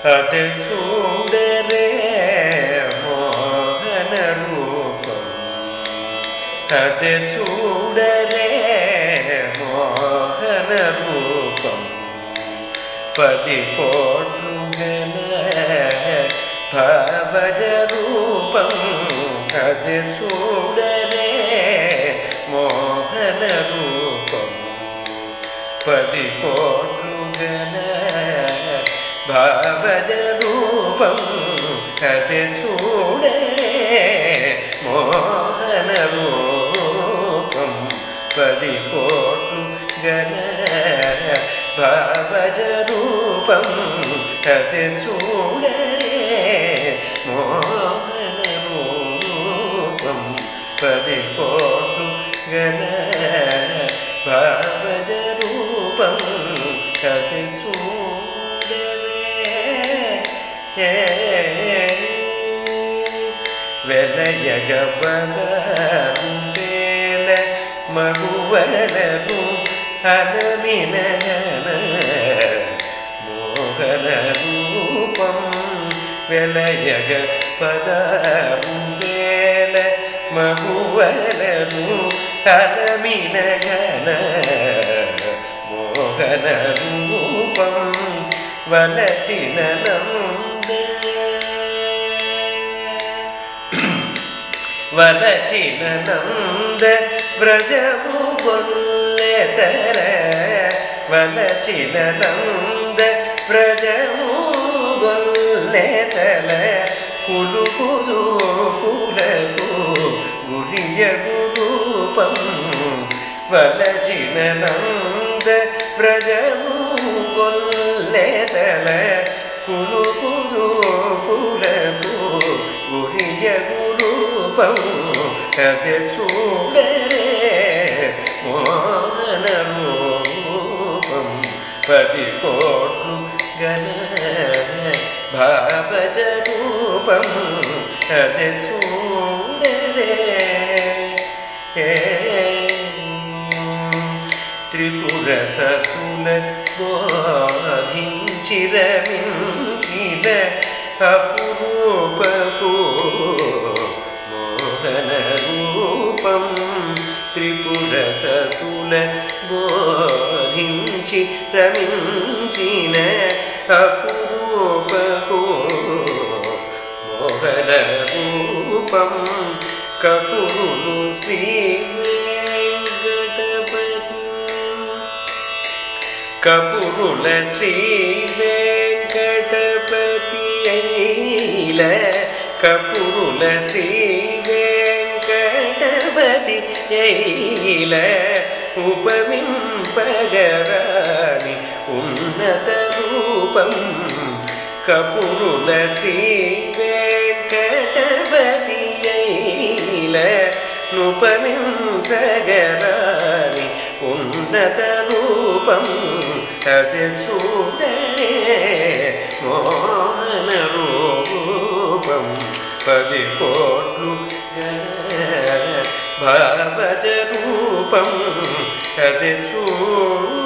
അത് പതി പോടുകന ഭവജ അത് ചൂടരേ മോഹന പതി പോടുകന ഭാവജരൂപം കഥ ചൂടേ മോഹനരൂപം പതി കോട്ടു ഗന ഭാവജരൂപം കഥ വെനയകവനരുമ്പേല മകുവലരും അനമിനയന മോഹനരൂപം വെലയക പദരുമ്പേല മകുവലരും അനമിനയന മോഹനരൂപം വലചിനനം వలచిన నంద వ్రజము గొల్లెతర వలచిన నంద వ్రజము గొల్లెతల కులుకు పులకు గురియగు రూపం వలచిన నంద వ్రజము గొల్లెతల కులుకు పులకు గురియగు రూపం అది చూడరే మోహన రూపం. పది కోట్లు గల భావజ రూపం అది చూడరే త్రిపుర సతుల బోధించిరమించిన అపురూపూ త్రిపుర సతుల బోధించి రమించిన అపురూపపు మోహన రూపం కపురులు శ్రీ వెంకటపతి కపురుల శ్రీ వెంకటపతి అయిల కపురుల శ్రీ వెంకటపతి అయిల ఉపమింపగరాని ఉన్నత రూపం కపురుల శ్రీ వెంకటపతి అయిల నుపమించగరాని ఉన్నత రూపం అది చూడరే మోహన రూపం పది కోట్లు గల भवज रूपं ूपु